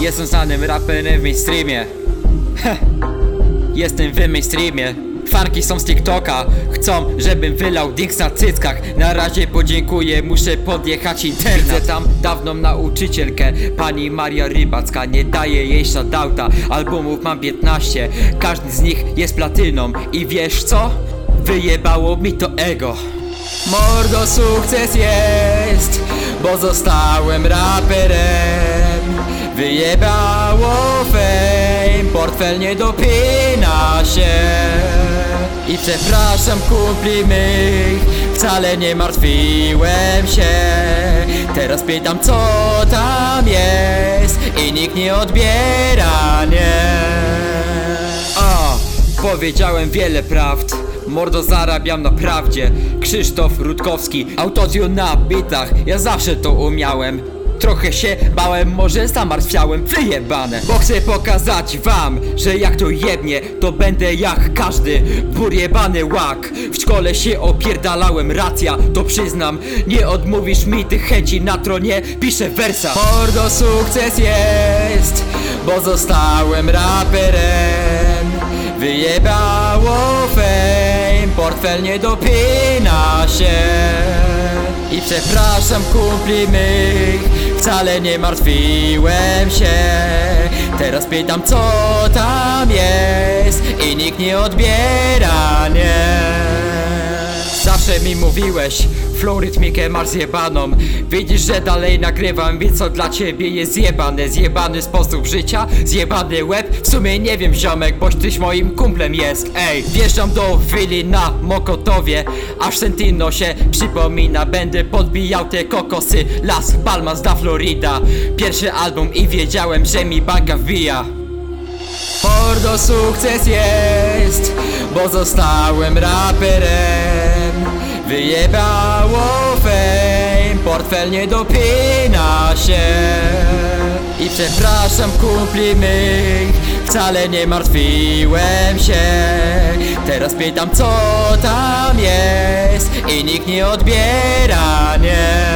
Jestem znanym raperem w mainstreamie. Jestem w mainstreamie. Fanki są z TikToka. Chcą, żebym wylał dinks na cyckach. Na razie podziękuję, muszę podjechać internet. Widzę tam dawną nauczycielkę Pani Maria Rybacka. Nie daje jej shoutouta. Albumów mam 15 Każdy z nich jest platyną. I wiesz co? Wyjebało mi to ego. Mordo sukces jest Bo zostałem raperem Wyjebało fame Portfel nie dopina się. I przepraszam kumpli mych Wcale nie martwiłem się. Teraz pytam co tam jest I nikt nie odbiera, nie. O, powiedziałem wiele prawd. Mordo zarabiam na prawdzie. Krzysztof Rutkowski Autotune na bitach. Ja zawsze to umiałem Trochę się bałem, może zamartwiałem Wyjebane. Bo chcę pokazać wam Że jak to jebnie To będę jak każdy Burjebany łak. W szkole się opierdalałem Racja, to przyznam. Nie odmówisz mi tych chęci na tronie Piszę wersa. Mordo sukces jest Bo zostałem raperem. Wyjebało fame Portfel nie dopina się. I przepraszam kumpli mych Wcale nie martwiłem się. Teraz pytam co tam jest I nikt nie odbiera, nie Zawsze mi mówiłeś. Flow rytmikę masz zjebaną. Widzisz, że dalej nagrywam Więc co dla ciebie jest zjebane? Zjebany sposób życia, zjebany łeb. W sumie nie wiem ziomek, boś tyś moim kumplem jest. Ej, wjeżdżam do willi na Mokotowie. Aż Sentino się przypomina. Będę podbijał te kokosy. Las Palmas da Florida. Pierwszy album i wiedziałem, że mi banka wbija. Mordo sukces jest, bo zostałem raperem Wyjebało fame, portfel nie dopina się. I przepraszam kumpli mych, wcale nie martwiłem się. Teraz pytam co tam jest i nikt nie odbiera, nie